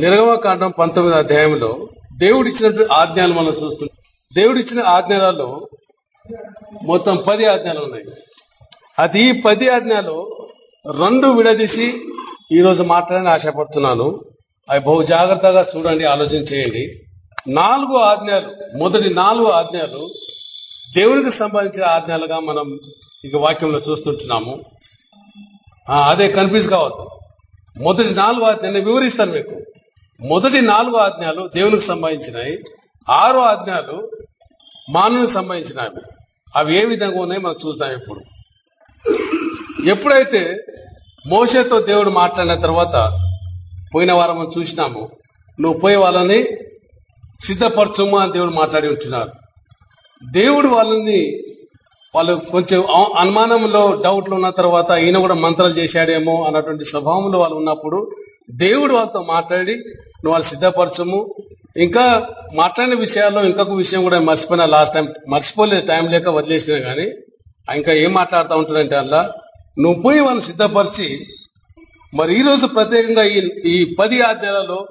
నిర్గమకాండం పంతొమ్మిది అధ్యాయంలో దేవుడిచ్చినట్టు ఆజ్ఞలు మనం చూస్తున్నాం. దేవుడిచ్చిన ఆజ్ఞలలో మొత్తం పది ఆజ్ఞలు ఉన్నాయి. అది ఈ పది ఆజ్ఞలు రెండు విడదీసి ఈరోజు మాట్లాడని ఆశపడుతున్నాను. అవి బహు జాగ్రత్తగా చూడండి ఆలోచన చేయండి. నాలుగు ఆజ్ఞలు మొదటి నాలుగు ఆజ్ఞలు దేవునికి సంబంధించిన ఆజ్ఞలుగా మనం ఇక వాక్యంలో చూస్తుంటున్నాము. అదే కన్ఫ్యూజ్ కావద్దు. మొదటి నాలుగు ఆజ్ఞలు వివరిస్తాను మీకు. మొదటి నాలుగు ఆజ్ఞలు దేవునికి సంబంధించినవి. ఆరు ఆజ్ఞలు మానవునికి సంబంధించినవి. అవి ఏ విధంగా ఉన్నాయి మనం చూద్దాం ఇప్పుడు. ఎప్పుడైతే మోసతో దేవుడు మాట్లాడిన తర్వాత పోయిన వారం మనం చూసినాము నువ్వు పోయే వాళ్ళని సిద్ధపరచుము అని దేవుడు మాట్లాడి ఉంటున్నారు. దేవుడు వాళ్ళని వాళ్ళు కొంచెం అనుమానంలో డౌట్లు ఉన్న తర్వాత ఈయన కూడా మంత్రాలు చేశాడేమో అన్నటువంటి స్వభావంలో వాళ్ళు ఉన్నప్పుడు దేవుడు వాళ్ళతో మాట్లాడి నువ్వు వాళ్ళు సిద్ధపరచము. ఇంకా మాట్లాడిన విషయాల్లో ఇంకొక విషయం కూడా మర్చిపోయినా లాస్ట్ టైం మర్చిపోలేదు టైం లేక వదిలేసిన కానీ ఇంకా ఏం మాట్లాడుతూ ఉంటాడంటే అలా నువ్వు పోయి వాళ్ళని సిద్ధపరిచి మరి ఈ రోజు ప్రత్యేకంగా ఈ ఈ పది ఆజ్ఞలలో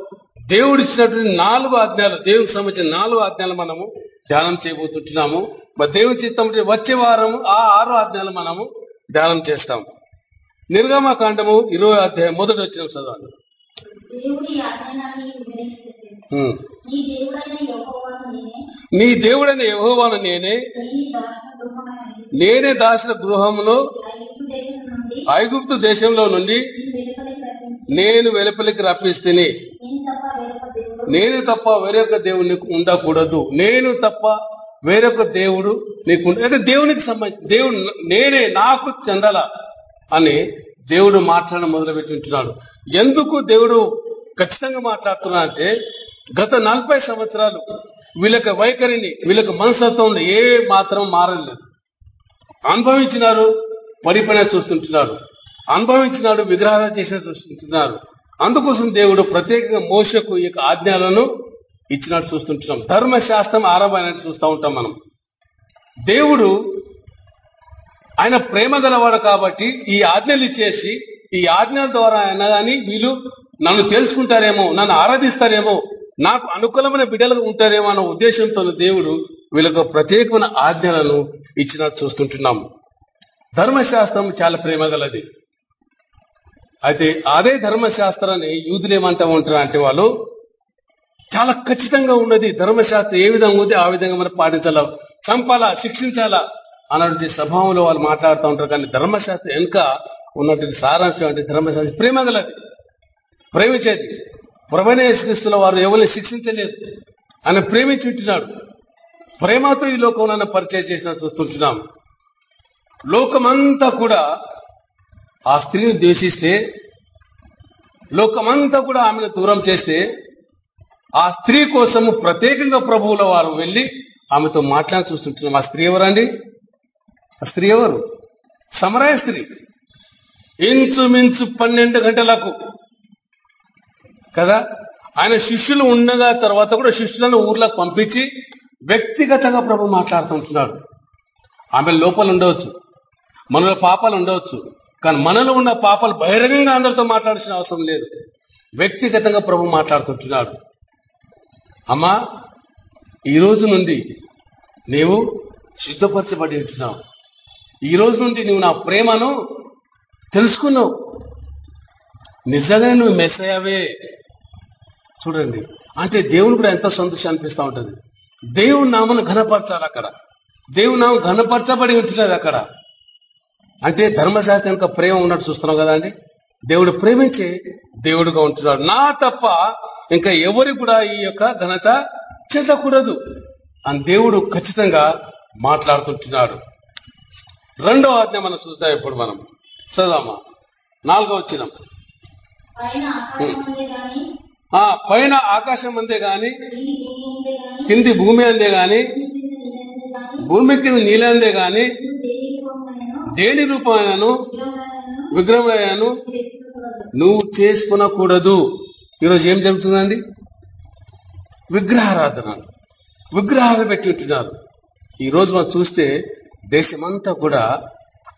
దేవుడు ఇచ్చినటువంటి నాలుగు ఆజ్ఞలు దేవునికి సంబంధించిన నాలుగు ఆజ్ఞలు మనము ధ్యానం చేయబోతుంటున్నాము. మరి దేవుని చిత్తం వచ్చే వారము ఆ ఆరు ఆజ్ఞలు మనము ధ్యానం చేస్తాము. నిర్గమకాండము ఇరవై అధ్యాయం మొదటి వచ్చిన చదవండి. నీ దేవుడైన యెహోవాను నేనే. నేనే. దాసిన గృహమైన ఐగుప్తు దేశంలో నుండి నేను వెలుపలికి రప్పిస్తుని. నేను తప్ప వేరొక దేవుడు నీకు ఉండకూడదు. నేను తప్ప వేరొక దేవుడు నీకు అయితే దేవునికి సంబంధించి దేవుడు నేనే నాకు చెందాల అని దేవుడు మాట్లాడడం మొదలుపెట్టింటున్నాడు ఎందుకు దేవుడు ఖచ్చితంగా మాట్లాడుతున్నా అంటే గత నలభై సంవత్సరాలు వీళ్ళకి వైఖరిని వీళ్ళకి మనస్తత్వం ఏ మాత్రం మారలేదు అనుభవించినారు పడిపోయిన చూస్తుంటున్నారు. అనుభవించినాడు విగ్రహాలు చేసిన చూస్తుంటున్నారు. అందుకోసం దేవుడు ప్రత్యేకంగా మోసకు ఈ యొక్క ఆజ్ఞలను ఇచ్చినట్టు చూస్తుంటున్నాం. ధర్మశాస్త్రం ఆరంభమైనట్టు చూస్తూ ఉంటాం మనం. దేవుడు ఆయన ప్రేమ గలవాడు కాబట్టి ఈ ఆజ్ఞలు ఇచ్చేసి ఈ ఆజ్ఞల ద్వారా అయినా కానీ వీళ్ళు నన్ను తెలుసుకుంటారేమో నన్ను ఆరాధిస్తారేమో నాకు అనుకూలమైన బిడ్డలుగా ఉంటారేమో అన్న ఉద్దేశంతో దేవుడు వీళ్ళకు ప్రత్యేకమైన ఆజ్ఞలను ఇచ్చినట్టు చూస్తుంటున్నాము. ధర్మశాస్త్రం చాలా ప్రేమ గలది. అయితే అదే ధర్మశాస్త్రాన్ని యూదులు ఏమంటా ఉంటారు అంటే వాళ్ళు చాలా ఖచ్చితంగా ఉన్నది ధర్మశాస్త్రం ఏ విధంగా ఉంది ఆ విధంగా మనం పాటించాలా చంపాలా శిక్షించాలా అన్నటువంటి స్వభావంలో వాళ్ళు మాట్లాడుతూ ఉంటారు కానీ ధర్మశాస్త్రం వెనుక ఉన్నటువంటి సారాంశం అంటే ధర్మశాస్త్రం ప్రేమ గలది ప్రేమించేది. ప్రభనే యేసుక్రీస్తుల వారు ఎవరిని శిక్షించలేదు. ఆయన ప్రేమించుంటున్నాడు ప్రేమతో ఈ లోకంలో పరిచయం చేసిన చూస్తుంటున్నాం. లోకమంతా కూడా ఆ స్త్రీని ద్వేషిస్తే లోకమంతా కూడా ఆమెను దూరం చేస్తే ఆ స్త్రీ కోసము ప్రత్యేకంగా ప్రభువుల వారు వెళ్ళి ఆమెతో మాట్లాడి చూస్తుంటున్నాం. ఆ స్త్రీ ఎవరండి? ఆ స్త్రీ ఎవరు? సమరాయ స్త్రీ. ఇంచుమించు పన్నెండు గంటలకు. కదా? ఆయన శిష్యులు ఉండగా తర్వాత కూడా శిష్యులను ఊర్లోకి పంపించి వ్యక్తిగతంగా ప్రభు మాట్లాడుతుంటున్నాడు ఆమె లోపల ఉండవచ్చు. మనలో పాపాలు ఉండవచ్చు. కానీ మనలో ఉన్న పాపాలు బహిరంగంగా అందరితో మాట్లాడాల్సిన అవసరం లేదు. వ్యక్తిగతంగా ప్రభు మాట్లాడుతుంటున్నాడు అమ్మా ఈ రోజు నుండి నీవు సిద్ధపరచబడి ఉంటున్నావు. ఈ రోజు నుండి నువ్వు నా ప్రేమను తెలుసుకున్నావు. నిజంగా నువ్వు మెస్ అయ్యావే చూడండి అంటే దేవుని కూడా ఎంత సంతోషం అనిపిస్తూ ఉంటుంది. దేవుని నామను ఘనపరచాలి అక్కడ. దేవుని నామం ఘనపరచబడి ఉంటున్నది అక్కడ. అంటే ధర్మశాస్త్రం యొక్క ప్రేమ ఉన్నట్టు చూస్తున్నాం కదా అండి? దేవుడు ప్రేమించి దేవుడుగా ఉంటున్నాడు. నా తప్ప ఇంకా ఎవరి కూడా ఈ యొక్క ఘనత చెందకూడదు. అని దేవుడు ఖచ్చితంగా మాట్లాడుతుంటున్నాడు. రెండో ఆజ్ఞ మనం చూద్దాం ఇప్పుడు మనం చదుదామా నాలుగో వచ్చినాం. పైన ఆకాశం అందే గాని ఆ పైన ఆకాశం అందే గాని కింది భూమి అందే గాని భూమి కింద నీళ్ళందే గాని దేని విగ్రహమైనను చేసుకోకూడదు నువ్వు చేసుకునకూడదు. ఈరోజు ఏం జరుగుతుందండి? విగ్రహారాధన. విగ్రహాలు పెట్టి ఉంటున్నారు. ఈ రోజు మనం చూస్తే దేశమంతా కూడా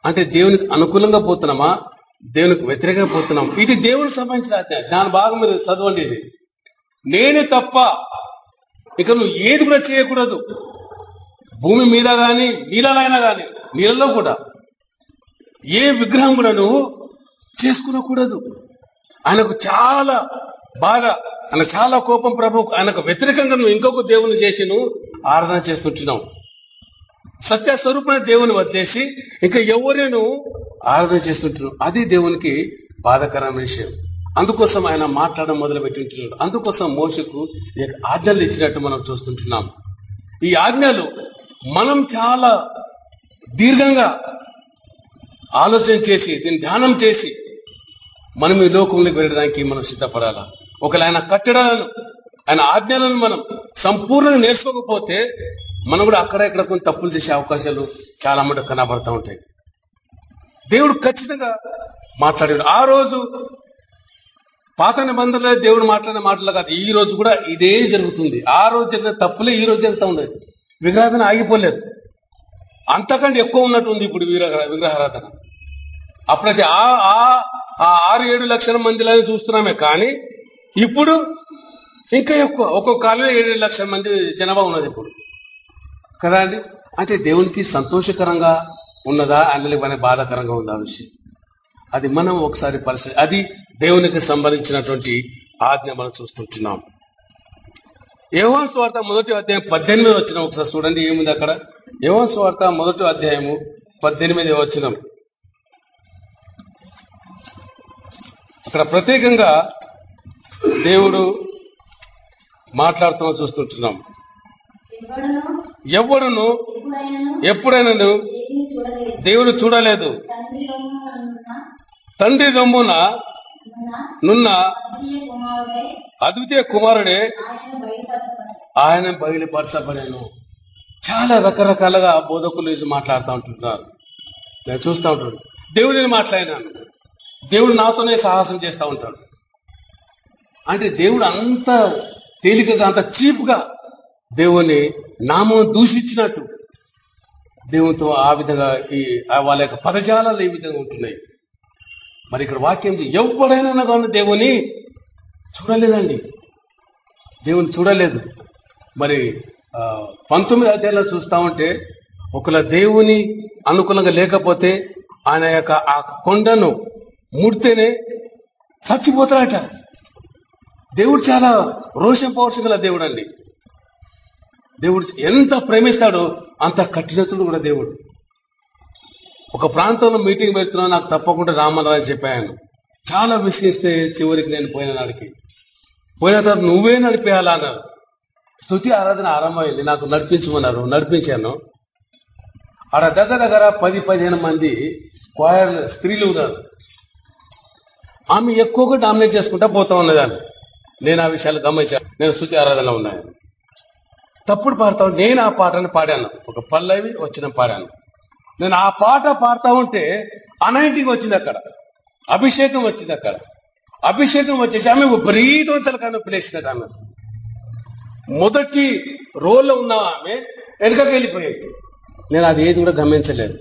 అంటే దేవునికి అనుకూలంగా పోతున్నామా? దేవునికి వ్యతిరేకంగా పోతున్నాం ఇది దేవునికి సంబంధించిన ఆజ్ఞ. దాని బాగా మీరు చదవండి ఇది. నేనే తప్ప ఇక నువ్వు ఏది కూడా చేయకూడదు. భూమి మీద కానీ నీళ్ళలైనా కానీ నీళ్ళలో కూడా ఏ విగ్రహం కూడా నువ్వు చేసుకునకూడదు. ఆయనకు చాలా బాగా ఆయన చాలా కోపం ప్రభు ఆయనకు వ్యతిరేకంగా నువ్వు ఇంకొక దేవుని చేసి నువ్వు ఆరాధన చేస్తుంటున్నావు. సత్య స్వరూపమైన దేవుని వదిలేసి ఇంకా ఎవరే ఆరాధన చేస్తుంటున్నావు? అది దేవునికి బాధకరమైన విషయం. అందుకోసం ఆయన మాట్లాడడం మొదలు పెట్టింటున్నాడు అందుకోసం మోసకు ఈ ఆజ్ఞలు ఇచ్చినట్టు మనం చూస్తుంటున్నాం. ఈ ఆజ్ఞలు మనం చాలా దీర్ఘంగా ఆలోచన చేసి దీన్ని ధ్యానం చేసి మనం ఈ లోకంలోకి వెళ్ళడానికి మనం సిద్ధపడాలా? ఒకవేళ ఆయన కట్టడాలను ఆయన ఆజ్ఞలను మనం సంపూర్ణంగా నేర్చుకోకపోతే మనం కూడా అక్కడ ఇక్కడ కొన్ని తప్పులు చేసే అవకాశాలు చాలా మటుకు కనబడతా ఉంటాయి. దేవుడు ఖచ్చితంగా మాట్లాడాడు. ఆ రోజు పాత నిబంధనలే దేవుడు మాట్లాడిన మాటలు కాదు. ఈ రోజు కూడా ఇదే జరుగుతుంది. ఆ రోజు జరిగిన తప్పులే ఈ రోజు జరుగుతూ ఉండేది విగ్రహారాధన ఆగిపోలేదు. అంతకంటే ఎక్కువ ఉన్నట్టుంది ఇప్పుడు విగ్రహారాధన. అప్పుడైతే ఆ ఆరు ఏడు లక్షల మందిలని చూస్తున్నామే కానీ ఇప్పుడు ఇంకా ఎక్కువ. ఒక్కొక్క కాలంలో ఏడు లక్షల మంది జనాభా ఉన్నది ఇప్పుడు. కదా అండి? అంటే దేవునికి సంతోషకరంగా ఉన్నదా? అన్నలేమనే బాధాకరంగా ఉందా విషయం? అది మనం ఒకసారి పరిస్థితి అది దేవునికి సంబంధించినటువంటి ఆజ్ఞ మనం చూస్తుంటున్నాం. యోహాన్ స్వార్థ మొదటి అధ్యాయం పద్దెనిమిది వచ్చిన ఒకసారి చూడండి ఏముంది అక్కడ? యోహాన్ స్వార్థ మొదటి అధ్యాయము పద్దెనిమిది వచ్చినం అక్కడ ప్రత్యేకంగా దేవుడు మాట్లాడుతున్నా చూస్తుంటున్నాం. ఎవడును చూడలేదు. దేవుడు చూడలేదు. తండ్రి రొమ్మున నున్న అద్వితీయ కుమారుడే ఆయన బయలుపరచబడి ఆయన బయలుపరచబడాను చాలా రకరకాలుగా బోధకులు మాట్లాడుతూ ఉంటున్నారు. నేను చూస్తూ ఉంటాను. దేవుడిని మాట్లాడినాను. దేవుడు నాతోనే సాహసం చేస్తూ ఉంటాడు. అంటే దేవుడు అంత తేలికగా అంత చీప్గా దేవుని నామం దూషించినట్టు. దేవునితో ఆ విధంగా ఈ వాళ్ళ యొక్క పదజాలాలు ఏ విధంగా ఉంటున్నాయి. మరి ఇక్కడ వాక్యం ఎవడైనా కానీ దేవుని చూడలేదండి. దేవుని చూడలేదు. మరి పంతొమ్మిది అధ్యాయంలో చూస్తా ఉంటే ఒకవేళ దేవుని అనుకూలంగా లేకపోతే ఆయన యొక్క ఆ కొండను ముడితేనే చచ్చిపోతాడట. దేవుడు చాలా రోషం పౌరుషం గల దేవుడు అండి దేవుడు ఎంత ప్రేమిస్తాడో అంత కఠినతుడు కూడా దేవుడు. ఒక ప్రాంతంలో మీటింగ్ పెడుతున్నా నాకు తప్పకుండా రామరాజు చెప్పాను. చాలా విసిగిస్తే చివరికి నేను పోయిన నాడికి. పోయిన తర్వాత నువ్వే నడిపేయాలా అన్నారు. స్థుతి ఆరాధన ఆరంభమైంది నాకు నడిపించమన్నారు. నడిపించాను. ఆడ దగ్గర దగ్గర పది పదిహేను మంది క్వాయర్ స్త్రీలు ఉన్నారు. ఆమె ఎక్కువగా డామినేట్ చేసుకుంటా పోతా ఉన్నదాన్ని. నేను ఆ విషయాలు గమనించాను. నేను స్థుతి ఆరాధనలో ఉన్నాను. తప్పుడు పాడతా నేను ఆ పాటను పాడాను. ఒక పల్లవి వచ్చిన పాడాను. నేను ఆ పాట పాడుతా ఉంటే అనైంటింగ్ వచ్చింది అక్కడ. అభిషేకం వచ్చింది అక్కడ. అభిషేకం వచ్చేసి ఆమె విపరీతవంతల కానీ పిలేసినట్టు ఆమె. మొదటి రోల్లో ఉన్న ఆమె వెనుకకి వెళ్ళిపోయింది. నేను అది ఏది కూడా గమనించలేదు.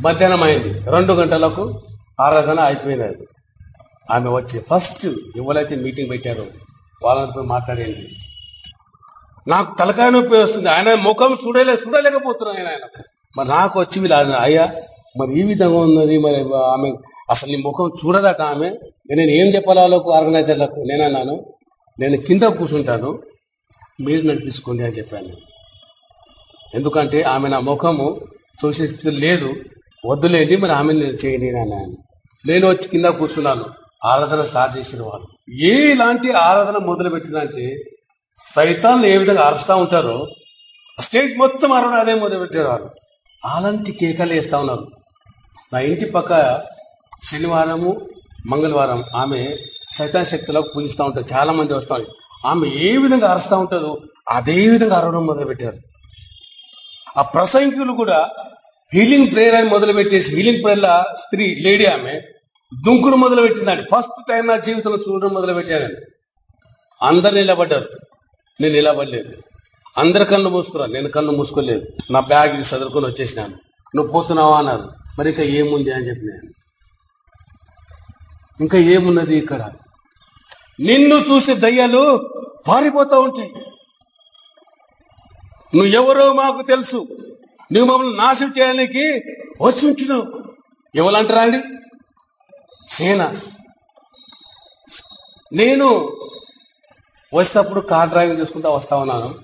మధ్యాహ్నం అయింది. రెండు గంటలకు ఆరాధన అయిపోయింది అది ఆమె వచ్చి ఫస్ట్ ఎవరైతే మీటింగ్ పెట్టారో వాళ్ళతో మాట్లాడేది నాకు తలకాయ నొప్పి వస్తుంది. ఆయన ముఖం చూడలే చూడలేకపోతున్నాను ఆయన. ఆయన మరి నాకు వచ్చి వీళ్ళు అయ్యా మరి ఈ విధంగా ఉన్నది మరి ఆమె అసలు నీ ముఖం చూడదట ఆమె. నేను ఏం చెప్పాలో ఆర్గనైజర్లకు నేను అన్నాను. నేను కింద కూర్చుంటాను. మీరు నడిపించుకోండి అని చెప్పాను. ఎందుకంటే ఆమె నా ముఖము చూసే స్థితి లేదు. వద్దులేండి మరి ఆమె నేను చేయండి అని అన్నాను. నేను వచ్చి కింద కూర్చున్నాను. ఆరాధన స్టార్ట్ చేసిన వాళ్ళు. ఏ ఇలాంటి ఆరాధన మొదలు పెట్టినంటే సైతాన్ని ఏ విధంగా అరుస్తా ఉంటారో స్టేజ్ మొత్తం అరవడం అదే మొదలు పెట్టేవారు అలాంటి కేకలు వేస్తా ఉన్నారు. నా ఇంటి పక్క శనివారము మంగళవారం ఆమె సైతాన్ శక్తిలో పూజిస్తూ ఉంటారు. చాలా మంది వస్తారు. ఆమె ఏ విధంగా అరుస్తా ఉంటారో అదే విధంగా అరవడం మొదలుపెట్టారు. ఆ ప్రసంగికులు కూడా హీలింగ్ ప్రేయర్ అని మొదలు పెట్టేసి హీలింగ్ ప్రేయర్ల స్త్రీ లేడీ ఆమె దుంకుడు మొదలుపెట్టిందండి. ఫస్ట్ టైం నా జీవితంలో చూడడం మొదలుపెట్టానండి అందరు నిలబడ్డారు. నేను నిలబడలేదు అందరు కళ్ళు మూసుకున్నారు నేను కళ్ళు మూసుకోలేదు. నా బ్యాగ్ చదువుకొని వచ్చేసినాను. నువ్వు పోతున్నావా అన్నారు. మరి ఇంకా ఏముంది అని చెప్పినాను ఇంకా ఏమున్నది ఇక్కడ? నిన్ను చూసే దయ్యాలు పారిపోతూ ఉంటాయి. నువ్వు ఎవరో మాకు తెలుసు. నువ్వు మమ్మల్ని నాశనం చేయడానికి వచ్చి ఉంచున్నావు ఎవరంటారా అండి? సేన. నేను వచ్చేటప్పుడు కార్ డ్రైవింగ్ చేసుకుంటా వస్తా ఉన్నాను.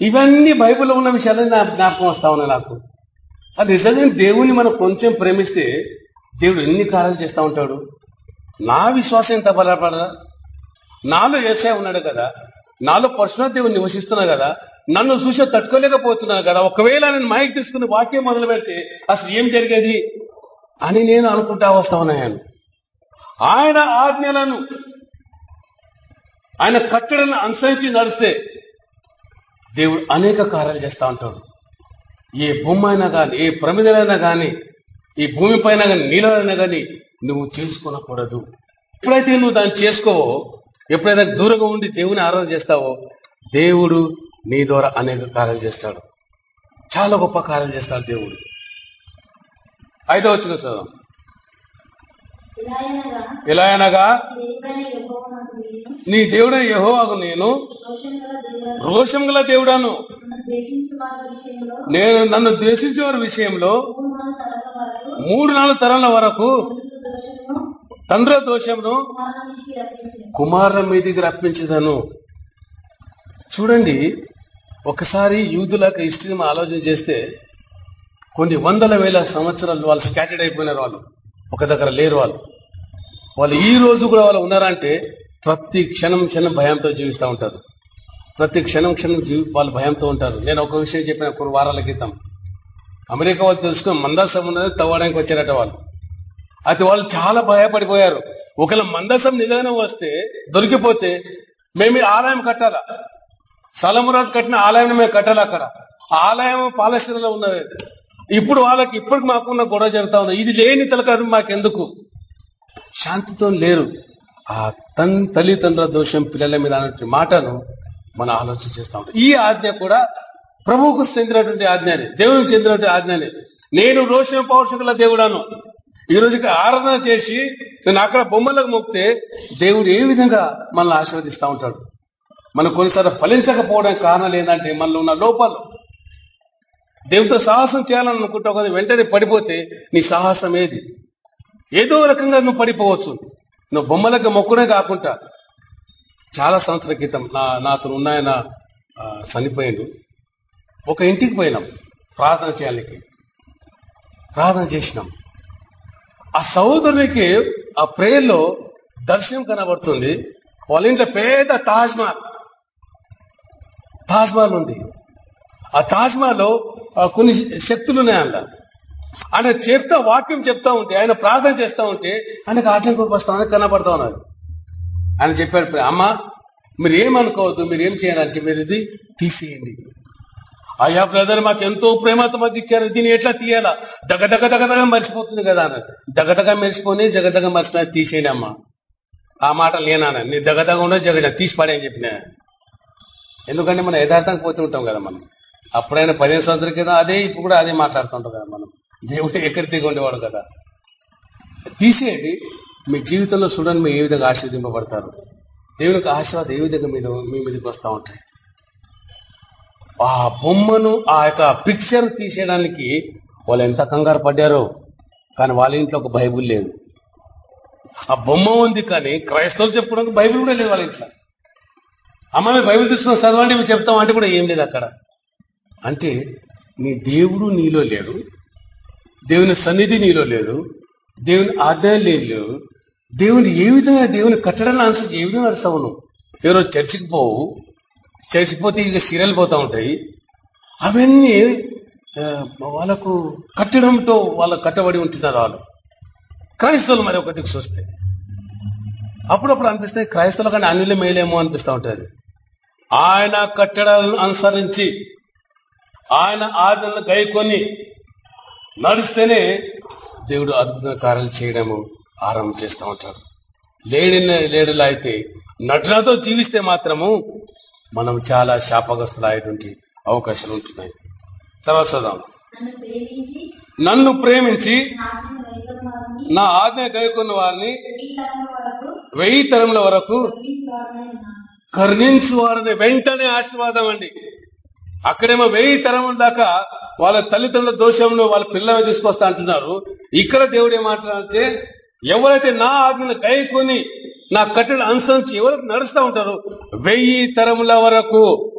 ఇవన్నీ బైబిల్లో ఉన్న విషయాలు నా జ్ఞాపకం వస్తా ఉన్నాయి నాకు. అది నిజంగా దేవుణ్ణి మనం కొంచెం ప్రేమిస్తే దేవుడు ఎన్ని కార్యాలు చేస్తూ ఉంటాడు? నా విశ్వాసం ఎంత బలపడదా? నాలో ఏసే ఉన్నాడు కదా. నాలో పర్సనల్ దేవుడు నివసిస్తున్నా కదా. నన్ను చూసి తట్టుకోలేకపోతున్నాను కదా. ఒకవేళ నేను మైక్ తీసుకుని వాక్యం మొదలు పెడితే అసలు ఏం జరిగేది? అని నేను అనుకుంటా వస్తా ఉన్నాను. ఆయన ఆజ్ఞలను ఆయన కట్టడలను అనుసరించి నడిస్తే దేవుడు అనేక కార్యాలు చేస్తా ఉంటాడు. ఏ బొమ్మ అయినా కానీ ఏ ప్రమిదలైనా కానీ ఈ భూమి పైన కానీ నీళ్ళైనా కానీ నువ్వు చేసుకునకూడదు ఎప్పుడైతే నువ్వు దాన్ని చేసుకోవో ఎప్పుడైతే దూరంగా ఉండి దేవుని ఆరాధన చేస్తావో దేవుడు నీ ద్వారా అనేక కార్యాలు చేస్తాడు. చాలా గొప్ప కార్యాలు చేస్తాడు దేవుడు. ఐదో వచ్చిన సార్ ఎలా అనగా నీ దేవుడైన యెహోవాకు నేను రోషం గల దేవుడను నేను నన్ను ద్వేషించే వారి విషయంలో మూడు నాలుగు తరాల వరకు తండ్రి దోషమును కుమారుల మీదికి రప్పించదను. చూడండి ఒకసారి యూదులకు హిస్టరీ ఆలోచన చేస్తే కొన్ని వందల వేల సంవత్సరాలు వాళ్ళు స్కాటర్డ్ అయిపోయినారు వాళ్ళు. ఒక దగ్గర లేరు వాళ్ళు. వాళ్ళు ఈ రోజు కూడా వాళ్ళు ఉన్నారంటే ప్రతి క్షణం క్షణం భయంతో జీవిస్తూ ఉంటారు. ప్రతి క్షణం క్షణం జీవి వాళ్ళు భయంతో ఉంటారు. నేను ఒక విషయం చెప్పిన కొన్ని వారాల క్రితం. అమెరికా వాళ్ళు తెలుసుకుని మందాసం ఉన్నది తవ్వడానికి వచ్చారట వాళ్ళు. అయితే వాళ్ళు చాలా భయపడిపోయారు. ఒకవేళ మందసం నిజంగానే వస్తే దొరికిపోతే మేము ఆలయం కట్టాలా? సలమురాజు కట్టిన ఆలయాన్ని మేము కట్టాలి అక్కడ? ఆలయం పాలస్తీనలో ఉన్నది. ఇప్పుడు వాళ్ళకి ఇప్పటికి మాకున్న గొడవ జరుగుతా ఉంది. ఇది లేని తలకాదు మాకెందుకు? శాంతితో లేరు. ఆ తన్ తల్లిదండ్రుల దోషం పిల్లల మీద అన్నటువంటి మాటను మనం ఆలోచన చేస్తా ఉంటాం. ఈ ఆజ్ఞ కూడా ప్రభువుకు చెందినటువంటి ఆజ్ఞనే దేవునికి చెందినటువంటి ఆజ్ఞనే. నేను రోషం పౌరుషకుల దేవుడాను. ఈ రోజుకి ఆరాధన చేసి నేను అక్కడ బొమ్మలకు మొక్తే దేవుడు ఏ విధంగా మనల్ని ఆశీర్వదిస్తూ ఉంటాడు? మనం కొన్నిసార్లు ఫలించకపోవడానికి కారణాలు ఏంటంటే మనలో ఉన్న లోపాలు. దేవుడితో సాహసం చేయాలని అనుకుంటావు కదా వెంటనే పడిపోతే నీ సాహసం ఏది? ఏదో రకంగా నువ్వు పడిపోవచ్చు. నువ్వు బొమ్మలకు మొక్కునే కాకుండా చాలా సంవత్సరాల క్రితం నా నాతో ఉన్నాయన చనిపోయాడు చనిపోయిండు. ఒక ఇంటికి పోయినాం ప్రార్థన చేయాలకి. ప్రార్థన చేసినాం. ఆ సహోదరునికి ఆ ప్రేయర్లో దర్శనం కనబడుతుంది. వాళ్ళ ఇంట్లో పేద తాజ్మహల్ తాజ్మహల్ ఉంది. ఆ తాజ్ మహల్లో కొన్ని శక్తులు ఉన్నాయి అందులో ఆయన చెప్తా వాక్యం చెప్తా ఉంటే ఆయన ప్రార్థన చేస్తా ఉంటే ఆయనకు ఆటంకం వస్తా ఉన్నది కనబడతా ఉన్నారు. ఆయన చెప్పాడు అమ్మ మీరు ఏమనుకోవద్దు మీరు ఏం చేయాలంటే మీరు ఇది తీసేయండి. అయ్యా బ్రదర్ మాకు ఎంతో ప్రేమతో మాకు ఇచ్చారు దీన్ని ఎట్లా తీయాలా? దగ్గదగ దగ్గదగ మర్చిపోతుంది కదా అన్న దగ మర్చిపోని జగదగ మర్చిన తీసేయండి అమ్మా. ఆ మాట లేనా నీ దగ దగ ఉండదు జగ తీసి పడే అని చెప్పిన. ఎందుకంటే మనం యథార్థంగా పోతూ ఉంటాం కదా మనం. అప్పుడైనా పదిహేను సంవత్సరాల క్రితం అదే ఇప్పుడు కూడా అదే మాట్లాడుతుంటాం కదా మనం? దేవుడు ఎక్కడి దిగి ఉండేవాడు కదా. తీసేయండి. మీ జీవితంలో చూడండి మీరు ఏ విధంగా ఆశీర్దింపబడతారు దేవునికి ఆశీర్వాదం ఏ విధంగా మీద మీ మీదకి వస్తూ ఉంటాయి. ఆ బొమ్మను ఆ యొక్క పిక్చర్ తీసేయడానికి వాళ్ళు ఎంత కంగారు పడ్డారో కానీ వాళ్ళ ఇంట్లో ఒక బైబుల్ లేదు. ఆ బొమ్మ ఉంది కానీ క్రైస్తవులు చెప్పుకోవడానికి బైబిల్ కూడా లేదు వాళ్ళ ఇంట్లో. అమ్మ మేము బైబుల్ తీసుకుని చదవండి మేము చెప్తాం అంటే కూడా ఏం లేదు అక్కడ. అంటే నీ దేవుడు నీలో లేడు దేవుని సన్నిధి నీలో లేదు దేవుని ఆజ్ఞలు లేదు లేవు దేవుని ఏ విధంగా దేవుని కట్టడాన్ని అనుసరించి ఏ విధంగా నడుస్తావు నువ్వు ఎవరో చర్చికి పోవు చర్చికి పోతే ఇక సీరియల్ పోతా ఉంటాయి. అవన్నీ వాళ్ళకు కట్టడంతో వాళ్ళ కట్టబడి ఉంటున్నారు వాళ్ళు. క్రైస్తవులు మరి ఒక దిక్కు చూస్తే. అప్పుడప్పుడు అనిపిస్తాయి క్రైస్తవుల కంటే అన్యుల మేలేమో అనిపిస్తూ ఉంటుంది. ఆయన కట్టడాలను అనుసరించి ఆయన ఆజ్ఞలను గైకొని నడిస్తేనే దేవుడు అద్భుత కార్యాలు చేయడము ఆరంభం చేస్తూ ఉంటాడు. లేడిన లేడులా అయితే నటనతో జీవిస్తే మాత్రము మనం చాలా శాపగ్రస్తులు అయ్యేటువంటి అవకాశాలు ఉంటున్నాయి. తర్వాత చదుదాం నన్ను ప్రేమించి నా ఆజ్ఞ గైకొన్న వారిని వెయ్యి తరముల వరకు కరుణించు వారిని వెంటనే ఆశీర్వాదం అండి. అక్కడేమో వెయ్యి తరం దాకా వాళ్ళ తల్లిదండ్రుల దోషంలో వాళ్ళ పిల్లల్ని తీసుకొస్తా అంటున్నారు. ఇక్కడ దేవుడు ఏమంటారంటే ఎవరైతే నా ఆజ్ఞను గైకొని నా కట్టెలు అనుసరించి ఎవరైతే నడుస్తూ ఉంటారు వెయ్యి తరముల వరకు.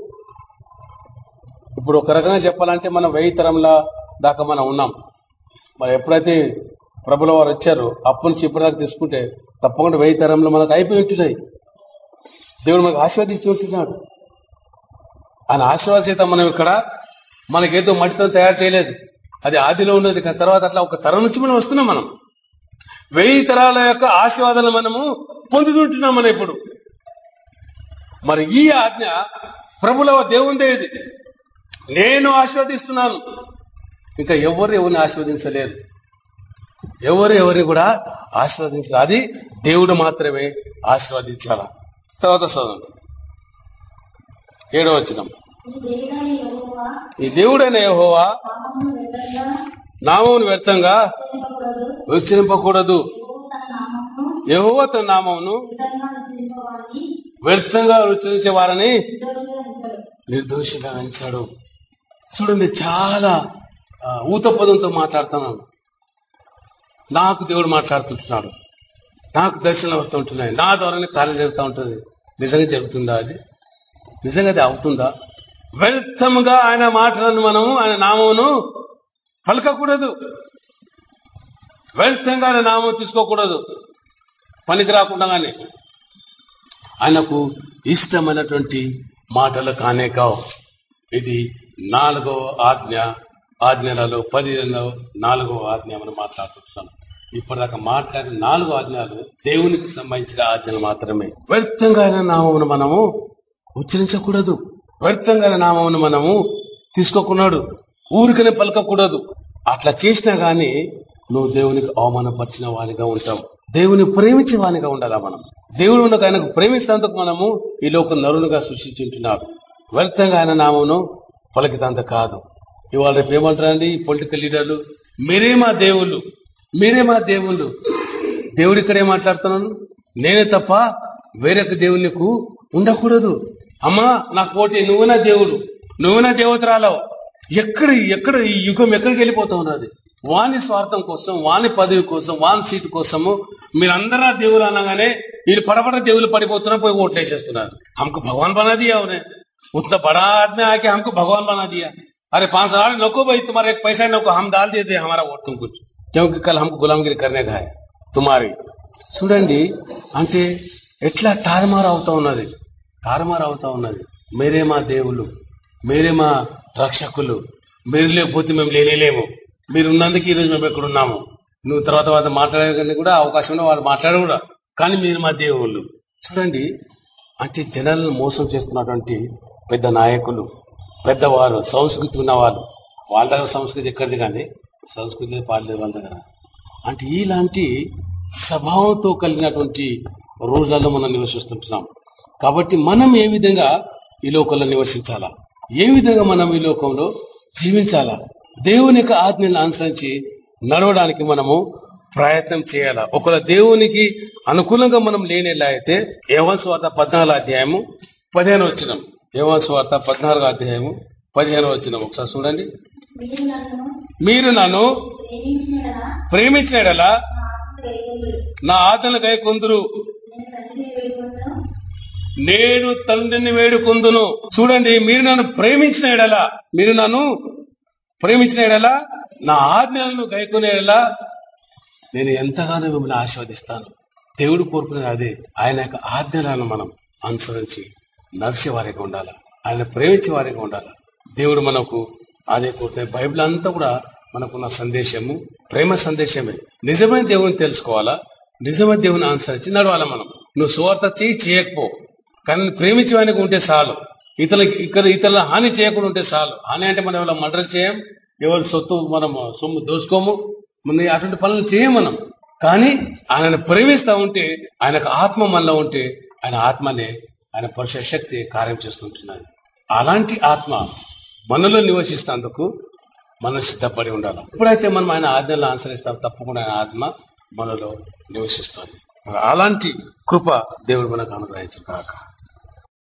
ఇప్పుడు ఒక రకంగా చెప్పాలంటే మనం వెయ్యి తరముల దాకా మనం ఉన్నాం. మరి ఎప్పుడైతే ప్రభుల వారు వచ్చారు అప్పటి నుంచి ఇప్పటిదాకా తీసుకుంటే తప్పకుండా వెయ్యి తరంలో మనకు అయిపోయి ఉంటున్నాయి. దేవుడు మనకు ఆశీర్వదించి ఉంటున్నాడు. ఆయన ఆశీర్వాద మనం ఇక్కడ మనకేదో మట్టితో తయారు చేయలేదు. అది ఆదిలో ఉన్నది. కానీ తర్వాత అట్లా ఒక తరం నుంచి మనం వస్తున్నాం మనం. వెయ్యి తరాల యొక్క ఆశీర్వాదాలు మనము పొందుతుంటున్నాం మనం ఇప్పుడు. మరి ఈ ఆజ్ఞ ప్రభుల దేవుందే ఇది. నేను ఆశీర్వదిస్తున్నాను. ఇంకా ఎవరు ఎవరిని ఆశీర్వదించలేరు? ఎవరు ఎవరిని కూడా ఆశీర్వదించాలి అది దేవుడు మాత్రమే ఆశీర్వదించాల? తర్వాత చదవండి ఏడో వచ్చినాం ఈ దేవుడైన యెహోవా పాపమును వ్యర్థంగా నామమును వ్యర్థంగా ఉచ్చరింపకూడదు. యెహోవా తన నామమును వ్యర్థంగా ఉచ్చరించే వారిని. నిర్దోషిగా ఎంచాడు. చూడండి చాలా ఆ, ఊత పదంతో మాట్లాడుతున్నాను నాకు దేవుడు మాట్లాడుతుంటున్నాడు. నాకు దర్శనం వస్తుంటున్నాయి నా ద్వారానే కార్యం జరుగుతూ ఉంటుంది. నిజంగా జరుగుతుందా అది? నిజంగా అది అవుతుందా? వ్యర్థముగా ఆయన మాటలను మనము ఆయన నామమును పలకకూడదు. వ్యర్థంగా ఆయన నామం తీసుకోకూడదు. పనికి రాకుండానే. ఆయనకు ఇష్టమైనటువంటి మాటలు కానే కావు. ఇది నాలుగవ ఆజ్ఞ. ఆజ్ఞలలో పదిహేను నాలుగవ ఆజ్ఞ మనం మాట్లాడుతున్నాం. ఇప్పటిదాకా మాట్లాడిన నాలుగు ఆజ్ఞలు దేవునికి సంబంధించిన ఆజ్ఞలు మాత్రమే. వ్యర్థంగా ఆయన నామమును మనము ఉచ్చరించకూడదు. వ్యర్థంగా నామమును మనము తీసుకోకున్నాడు. ఊరికనే పలకకూడదు. అట్లా చేసినా కానీ నువ్వు దేవునికి అవమానపరిచిన వానిగా ఉంటావు. దేవుని ప్రేమించే వానిగా ఉండాలా మనం? దేవుడు ఉన్నకు ఆయనకు ప్రేమించినందుకు మనము ఈ లోకం నరునుగా సృష్టించుంటున్నాడు. వ్యర్థంగా ఆయన నామమును పలికితంత కాదు. ఇవాళ రేపు ఏమంటారండి పొలిటికల్ లీడర్లు? మీరే మా దేవుళ్ళు. మీరే మా దేవుళ్ళు. దేవుడు ఇక్కడే మాట్లాడుతున్నాను. నేనే తప్ప వేరొక దేవుడు ఉండకూడదు. అమ్మా నాకు పోటీ నువ్వు నా దేవుడు నువ్వు నా దేవతరాలవు ఎక్కడ ఎక్కడ ఈ యుగం ఎక్కడికి వెళ్ళిపోతా ఉన్నది వాని స్వార్థం కోసం వాని పదవి కోసం వాని సీటు కోసము మీరందరూ నా దేవులు అనగానే వీళ్ళు పడబడ దేవులు పడిపోతున్నా పోయి ఓట్లు వేసేస్తున్నారు हमको भगवान बना दिया उन्हें उतना बड़ा आदमी आके हमको भगवान बना दिया अरे पांच हजार नको भाई तुम्हारा एक पैसा नको हम डाल देते हमारा वोट तुम कुछ क्योंकि कल हमको गुलामगिरी करने का है तुम्हारी చూడండి అంటే ఎట్లా తారుమారు అవుతా ఉన్నది తారుమారు అవుతా ఉన్నది. మీరే మా దేవుళ్ళు మీరే మా రక్షకులు మీరు లేకపోతే మేము లేనేలేము మీరు ఉన్నందుకు ఈరోజు మేము ఎక్కడ ఉన్నాము నువ్వు తర్వాత తర్వాత మాట్లాడే కూడా అవకాశం ఉన్న వాళ్ళు మాట్లాడరు కూడా కానీ మీరు మా దేవుళ్ళు. చూడండి అంటే జనాలను మోసం చేస్తున్నటువంటి పెద్ద నాయకులు పెద్దవారు సంస్కృతి ఉన్నవాళ్ళు. వాళ్ళ దగ్గర సంస్కృతి ఎక్కడిది కానీ? సంస్కృతి పాడలేదు వాళ్ళ దగ్గర. అంటే ఇలాంటి స్వభావంతో కలిగినటువంటి రోజులలో మనం నివసిస్తుంటున్నాం. కాబట్టి మనం ఏ విధంగా ఈ లోకంలో నివసించాలా? ఏ విధంగా మనం ఈ లోకంలో జీవించాలా? దేవుని యొక్క ఆజ్ఞలను అనుసరించి నడవడానికి మనము ప్రయత్నం చేయాలా? ఒకవేళ దేవునికి అనుకూలంగా మనం లేనేలా అయితే యోవన్ స్వార్థ పద్నాలుగు అధ్యాయము పదిహేను వచ్చినాం యోవన్ స్వార్థ పద్నాలుగు అధ్యాయము పదిహేను వచ్చినాం ఒకసారి చూడండి. మీరు నన్ను మీరు నన్ను ప్రేమించిన యెడల ప్రేమించిన ఎడలా నా ఆత్మ గైకొందురు. నేను తండ్రిని వేడుకుందును. చూడండి మీరు నన్ను ప్రేమించిన ఎడలా మీరు నన్ను ప్రేమించిన ఎడలా నా ఆజ్ఞలను గైకునే ఎడలా నేను ఎంతగానో మిమ్మల్ని ఆశీర్వదిస్తాను. దేవుడు కోరుకునేది అదే. ఆయన యొక్క ఆజ్ఞలను మనం అనుసరించి నడిచే వారిగా ఉండాలి. ఆయన ప్రేమించే వారిగా ఉండాలి. దేవుడు మనకు అదే కోరుతాయి బైబిల్ అంతా కూడా మనకున్న సందేశము ప్రేమ సందేశమే. నిజమైన దేవుని తెలుసుకోవాలా? నిజమైన దేవుని అనుసరించి నడవాలా మనం? నువ్వు సువార్త చేయి చేయకపో. కానీ ప్రేమించే వానికి ఉంటే చాలు. ఇతరులకి ఇక్కడ ఇతరుల హాని చేయకుండా ఉంటే చాలు. హాని అంటే మనం ఎవరు మర్డర్ చేయం ఎవరి సొత్తు మనం సొమ్ము దోచుకోము మన అటువంటి పనులు చేయం మనం. కానీ ఆయనను ప్రేమిస్తా ఉంటే ఆయనకు ఆత్మ మనలో ఉంటే ఆయన ఆత్మనే ఆయన పరుష శక్తి కార్యం చేస్తుంటున్నాడు. అలాంటి ఆత్మ మనలో నివసిస్తేందుకు మనం సిద్ధపడి ఉండాలి. ఎప్పుడైతే మనం ఆయన ఆజ్ఞలు అనుసరిస్తాం తప్పకుండా ఆయన ఆత్మ మనలో నివసిస్తుంది అలాంటి కృప దేవుడు మనకు అనుగ్రహించిన